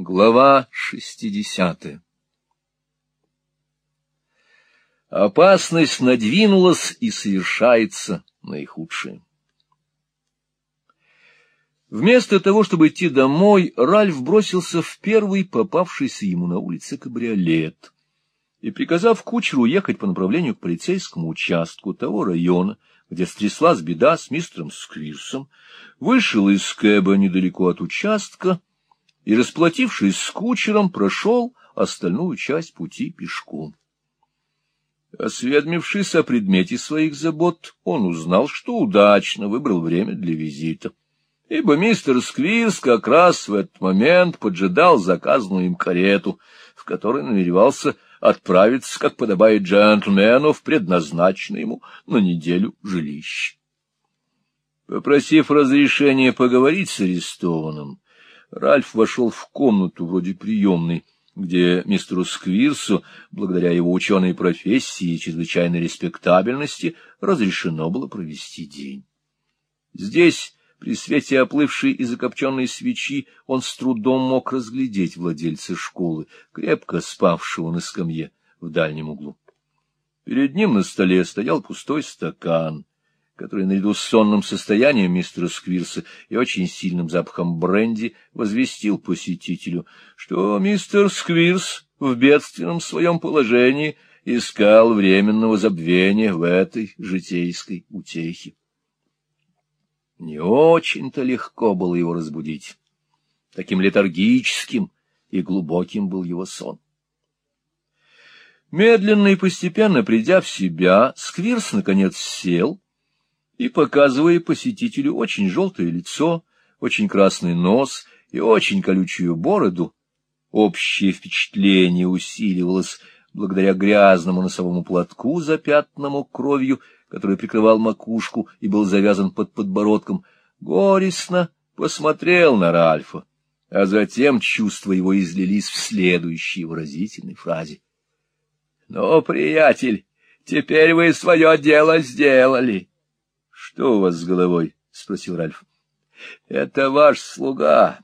Глава шестидесятая Опасность надвинулась и совершается наихудшее. Вместо того, чтобы идти домой, Ральф бросился в первый попавшийся ему на улице кабриолет и, приказав кучеру ехать по направлению к полицейскому участку того района, где стряслась беда с мистером Сквирсом, вышел из кэба недалеко от участка и, расплатившись с кучером, прошел остальную часть пути пешком. Осведомившись о предмете своих забот, он узнал, что удачно выбрал время для визита ибо мистер Сквирс как раз в этот момент поджидал заказанную им карету, в которой намеревался отправиться, как подобает джентльмену, в предназначенное ему на неделю жилище. Попросив разрешения поговорить с арестованным, Ральф вошел в комнату вроде приемной, где мистеру Сквирсу, благодаря его ученой профессии и чрезвычайной респектабельности, разрешено было провести день. Здесь при свете оплывшей и закопченной свечи он с трудом мог разглядеть владельца школы, крепко спавшего на скамье в дальнем углу. Перед ним на столе стоял пустой стакан, который наряду с сонным состоянием мистера Сквирса и очень сильным запахом бренди возвестил посетителю, что мистер Сквирс в бедственном своем положении искал временного забвения в этой житейской утехе. Не очень-то легко было его разбудить. Таким летаргическим и глубоким был его сон. Медленно и постепенно придя в себя, Сквирс наконец сел и, показывая посетителю очень желтое лицо, очень красный нос и очень колючую бороду, общее впечатление усиливалось благодаря грязному носовому платку, запятнанному кровью, который прикрывал макушку и был завязан под подбородком, горестно посмотрел на Ральфа, а затем чувства его излились в следующей выразительной фразе. — Ну, приятель, теперь вы свое дело сделали. — Что у вас с головой? — спросил Ральф. — Это ваш слуга.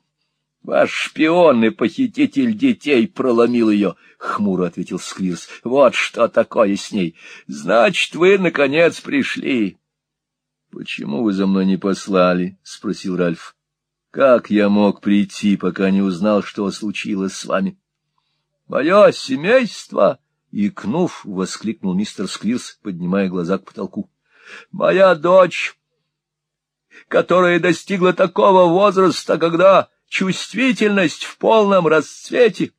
Ваш шпион и похититель детей проломил ее, — хмуро ответил Сквирс. — Вот что такое с ней. Значит, вы, наконец, пришли. — Почему вы за мной не послали? — спросил Ральф. — Как я мог прийти, пока не узнал, что случилось с вами? — Мое семейство! — икнув, воскликнул мистер Сквирс, поднимая глаза к потолку. — Моя дочь, которая достигла такого возраста, когда чувствительность в полном расцвете.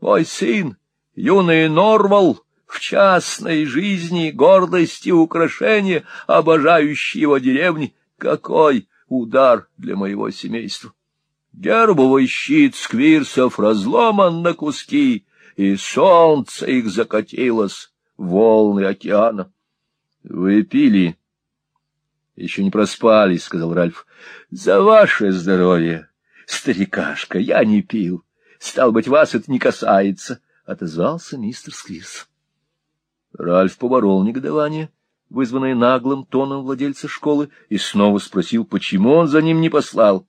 Мой сын, юный Норвал, в частной жизни гордость и украшение, обожающий его деревни, какой удар для моего семейства! Гербовый щит сквирсов разломан на куски, и солнце их закатилось волны океана. — Вы пили? — Еще не проспали, — сказал Ральф. — За ваше здоровье! Старикашка, я не пил. Стал быть, вас это не касается, — отозвался мистер Сквирс. Ральф поборол негодование, вызванное наглым тоном владельца школы, и снова спросил, почему он за ним не послал.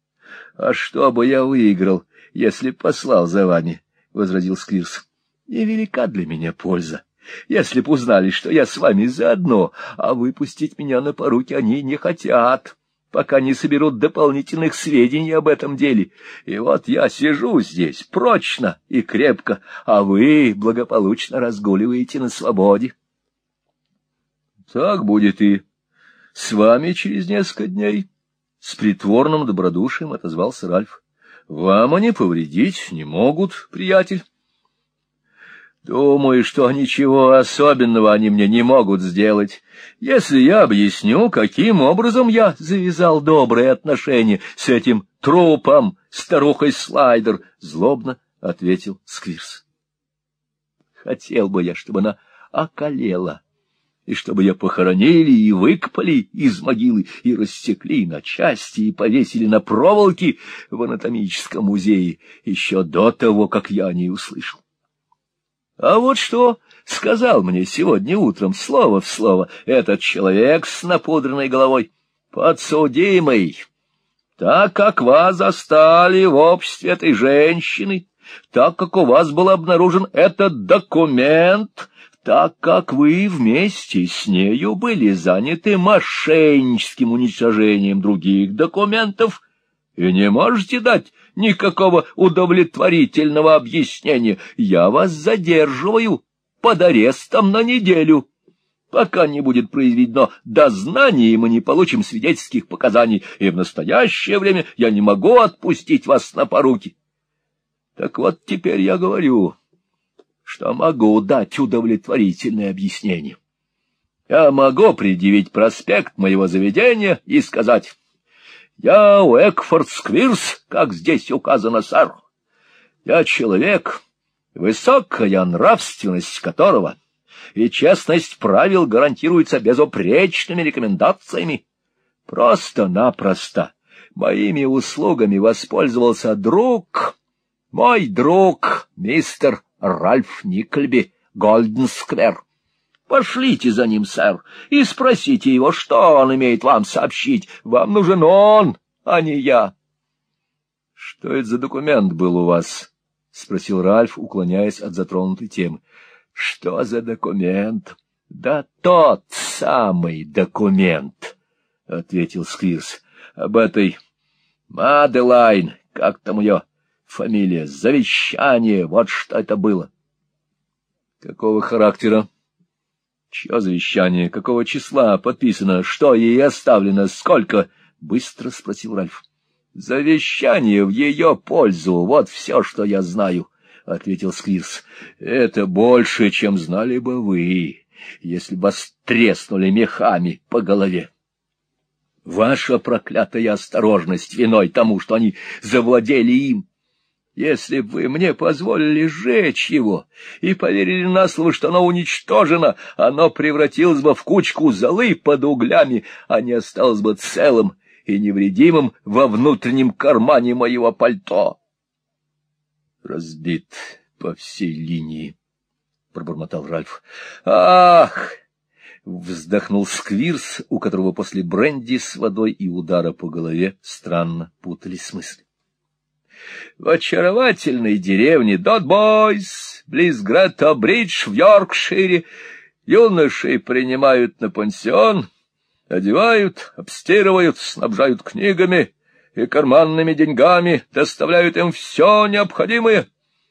— А что бы я выиграл, если послал за вами? — возразил Сквирс. — Невелика для меня польза. Если б узнали, что я с вами заодно, а выпустить меня на поруки они не хотят. — пока не соберут дополнительных сведений об этом деле. И вот я сижу здесь прочно и крепко, а вы благополучно разгуливаете на свободе. Так будет и с вами через несколько дней. С притворным добродушием отозвался Ральф. Вам они повредить не могут, приятель. Думаю, что ничего особенного они мне не могут сделать, если я объясню, каким образом я завязал добрые отношения с этим трупом, старухой Слайдер, — злобно ответил Сквирс. Хотел бы я, чтобы она околела, и чтобы ее похоронили и выкопали из могилы, и рассекли на части, и повесили на проволоки в анатомическом музее еще до того, как я о ней услышал. А вот что сказал мне сегодня утром слово в слово этот человек с напудренной головой. Подсудимый, так как вас застали в обществе этой женщины, так как у вас был обнаружен этот документ, так как вы вместе с нею были заняты мошенническим уничтожением других документов и не можете дать никакого удовлетворительного объяснения, я вас задерживаю под арестом на неделю. Пока не будет произведено дознание, мы не получим свидетельских показаний, и в настоящее время я не могу отпустить вас на поруки. Так вот теперь я говорю, что могу дать удовлетворительное объяснение. Я могу предъявить проспект моего заведения и сказать, «Я Уэкфорд Сквирс, как здесь указано, сэр. Я человек, высокая нравственность которого и честность правил гарантируется безупречными рекомендациями. Просто-напросто моими услугами воспользовался друг, мой друг, мистер Ральф Никльби, Голден-сквер. Пошлите за ним, сэр, и спросите его, что он имеет вам сообщить. Вам нужен он, а не я. — Что это за документ был у вас? — спросил Ральф, уклоняясь от затронутой темы. — Что за документ? — Да тот самый документ, — ответил Сквирс. — Об этой Маделайн, как там ее фамилия, завещание, вот что это было. — Какого характера? — Чье завещание? Какого числа подписано? Что ей оставлено? Сколько? — быстро спросил Ральф. — Завещание в ее пользу, вот все, что я знаю, — ответил Сквирс. — Это больше, чем знали бы вы, если бы вас треснули мехами по голове. Ваша проклятая осторожность виной тому, что они завладели им. Если бы вы мне позволили сжечь его и поверили на слово, что оно уничтожено, оно превратилось бы в кучку золы под углями, а не осталось бы целым и невредимым во внутреннем кармане моего пальто. Разбит по всей линии, — пробормотал Ральф. — Ах! — вздохнул Сквирс, у которого после бренди с водой и удара по голове странно путались мысли в очаровательной деревне Дотбойс, близ Гретта-Бридж в Йоркшире, юношей принимают на пансион, одевают, обстирывают, снабжают книгами и карманными деньгами, доставляют им все необходимое,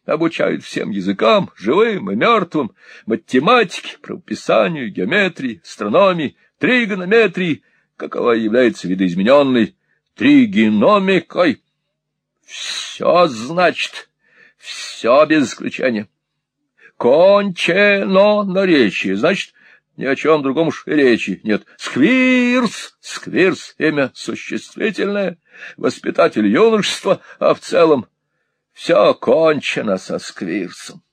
обучают всем языкам, живым и мертвым, математике, правописанию, геометрии, астрономии, тригонометрии, какова является видоизмененной тригономикой, все, значит, все без исключения. Кончено наречие, значит, ни о чем другом уж и речи нет. Сквирс, сквирс, имя существительное, воспитатель юношества, а в целом все кончено со сквирсом.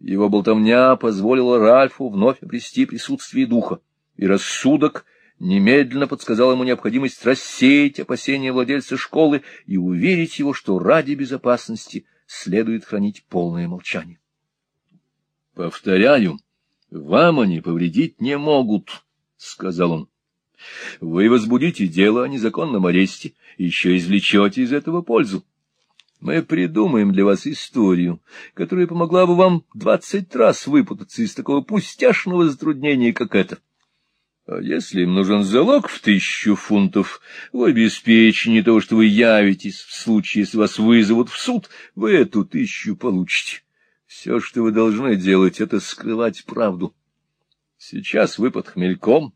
Его болтовня позволила Ральфу вновь обрести присутствие духа, и рассудок немедленно подсказал ему необходимость рассеять опасения владельца школы и уверить его, что ради безопасности следует хранить полное молчание. — Повторяю, вам они повредить не могут, — сказал он. — Вы возбудите дело о незаконном аресте еще извлечете из этого пользу. Мы придумаем для вас историю, которая помогла бы вам двадцать раз выпутаться из такого пустяшного затруднения, как это. — а если им нужен залог в тысячу фунтов в обеспечении того, что вы явитесь в случае, если вас вызовут в суд, вы эту тысячу получите. Все, что вы должны делать, это скрывать правду. Сейчас вы под хмельком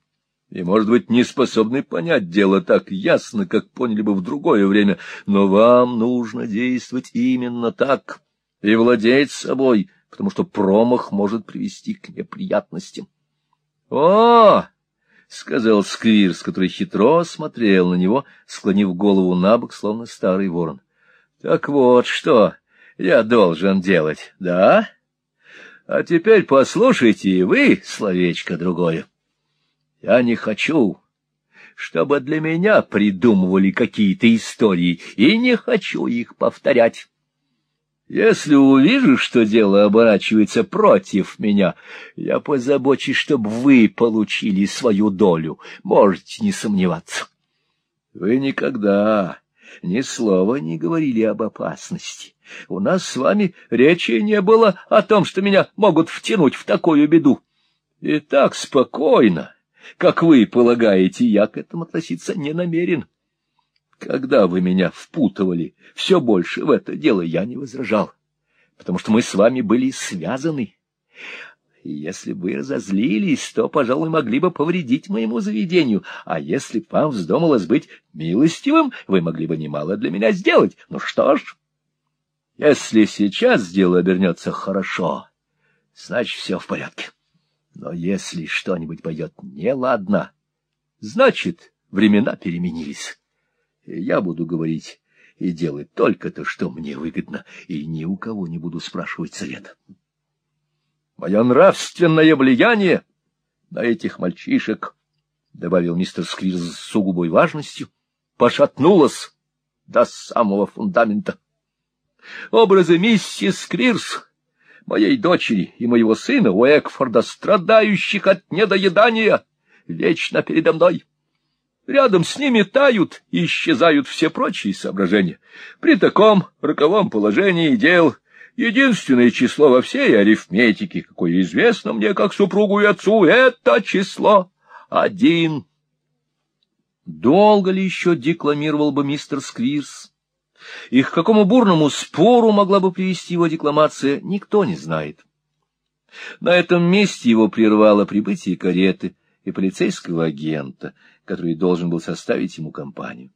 и, может быть, не способны понять дело так ясно, как поняли бы в другое время, но вам нужно действовать именно так и владеть собой, потому что промах может привести к неприятностям. — О! — сказал Сквирс, который хитро смотрел на него, склонив голову на бок, словно старый ворон. — Так вот что я должен делать, да? А теперь послушайте вы словечко другое. Я не хочу, чтобы для меня придумывали какие-то истории, и не хочу их повторять. Если увижу, что дело оборачивается против меня, я позабочусь, чтобы вы получили свою долю, можете не сомневаться. Вы никогда ни слова не говорили об опасности. У нас с вами речи не было о том, что меня могут втянуть в такую беду. И так спокойно, как вы полагаете, я к этому относиться не намерен. Когда вы меня впутывали все больше в это дело, я не возражал, потому что мы с вами были связаны. Если бы разозлились, то, пожалуй, могли бы повредить моему заведению, а если б вам вздумалось быть милостивым, вы могли бы немало для меня сделать. Ну что ж, если сейчас дело обернется хорошо, значит, все в порядке. Но если что-нибудь пойдет неладно, значит, времена переменились. Я буду говорить и делать только то, что мне выгодно, и ни у кого не буду спрашивать совета. Мое нравственное влияние на этих мальчишек, — добавил мистер Сквирз с сугубой важностью, — пошатнулось до самого фундамента. Образы миссис Сквирз, моей дочери и моего сына Уэкфорда, страдающих от недоедания, вечно передо мной. Рядом с ними тают и исчезают все прочие соображения. При таком роковом положении дел Единственное число во всей арифметике, какое известно мне как супругу и отцу, это число один. Долго ли еще декламировал бы мистер Сквирс? И к какому бурному спору могла бы привести его декламация, никто не знает. На этом месте его прервало прибытие кареты и полицейского агента, который должен был составить ему компанию.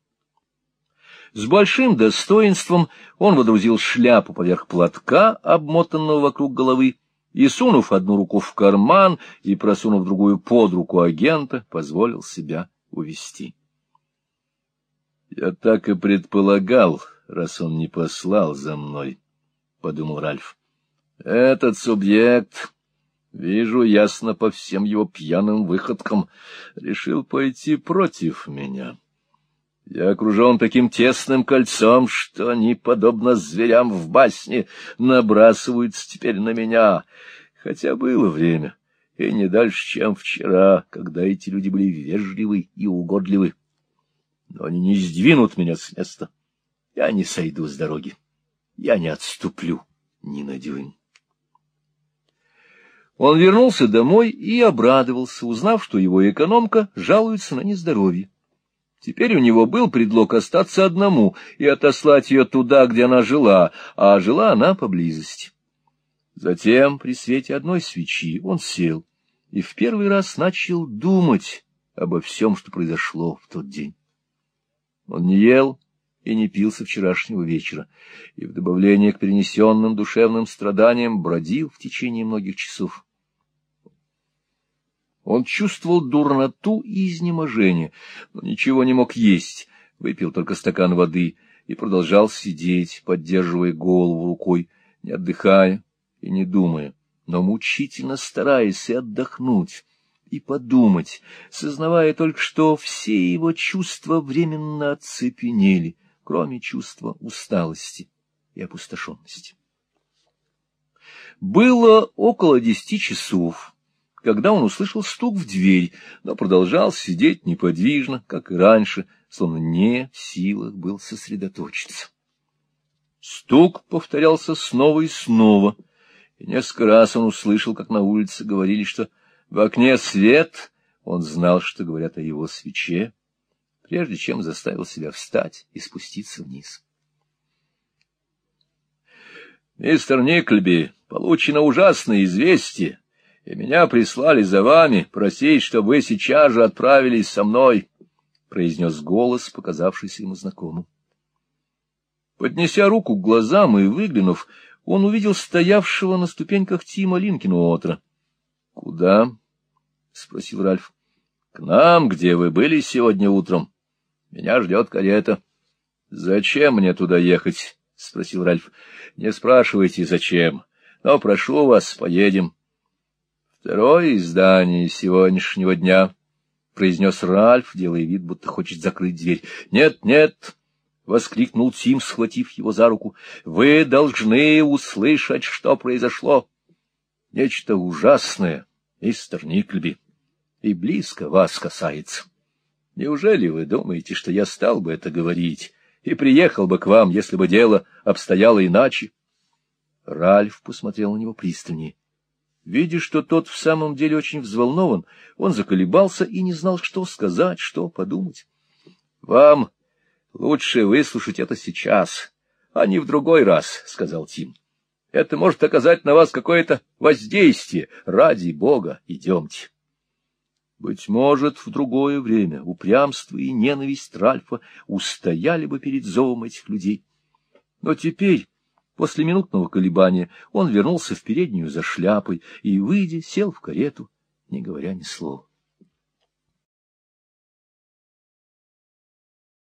С большим достоинством он водрузил шляпу поверх платка, обмотанного вокруг головы, и, сунув одну руку в карман и просунув другую под руку агента, позволил себя увести. — Я так и предполагал, раз он не послал за мной, — подумал Ральф. — Этот субъект, вижу ясно по всем его пьяным выходкам, решил пойти против меня. — я окружен таким тесным кольцом, что они, подобно зверям в басне, набрасываются теперь на меня. Хотя было время, и не дальше, чем вчера, когда эти люди были вежливы и угодливы. Но они не сдвинут меня с места. Я не сойду с дороги. Я не отступлю ни на дюйм. Он вернулся домой и обрадовался, узнав, что его экономка жалуется на нездоровье. Теперь у него был предлог остаться одному и отослать ее туда, где она жила, а жила она поблизости. Затем, при свете одной свечи, он сел и в первый раз начал думать обо всем, что произошло в тот день. Он не ел и не пил со вчерашнего вечера, и в добавление к перенесенным душевным страданиям бродил в течение многих часов. Он чувствовал дурноту и изнеможение, но ничего не мог есть, выпил только стакан воды и продолжал сидеть, поддерживая голову рукой, не отдыхая и не думая, но мучительно стараясь и отдохнуть, и подумать, сознавая только, что все его чувства временно оцепенели, кроме чувства усталости и опустошенности. Было около десяти часов когда он услышал стук в дверь, но продолжал сидеть неподвижно, как и раньше, словно не в силах был сосредоточиться. Стук повторялся снова и снова, и несколько раз он услышал, как на улице говорили, что в окне свет, он знал, что говорят о его свече, прежде чем заставил себя встать и спуститься вниз. «Мистер Никльби, получено ужасное известие», и меня прислали за вами просить, чтобы вы сейчас же отправились со мной, — произнес голос, показавшийся ему знакомым. Поднеся руку к глазам и выглянув, он увидел стоявшего на ступеньках Тима Линкенуотра. — Куда? — спросил Ральф. — К нам, где вы были сегодня утром. Меня ждет карета. — Зачем мне туда ехать? — спросил Ральф. — Не спрашивайте, зачем. Но прошу вас, поедем. — Второе издание сегодняшнего дня, — произнес Ральф, делая вид, будто хочет закрыть дверь. — Нет, нет, — воскликнул Тим, схватив его за руку, — вы должны услышать, что произошло. Нечто ужасное, мистер Никльби, и близко вас касается. Неужели вы думаете, что я стал бы это говорить, и приехал бы к вам, если бы дело обстояло иначе. Ральф посмотрел на него пристальнее. Видя, что тот в самом деле очень взволнован, он заколебался и не знал, что сказать, что подумать. — Вам лучше выслушать это сейчас, а не в другой раз, — сказал Тим. — Это может оказать на вас какое-то воздействие. Ради бога, идемте. Быть может, в другое время упрямство и ненависть Ральфа устояли бы перед зовом этих людей. Но теперь После минутного колебания он вернулся в переднюю за шляпой и, выйдя, сел в карету, не говоря ни слова.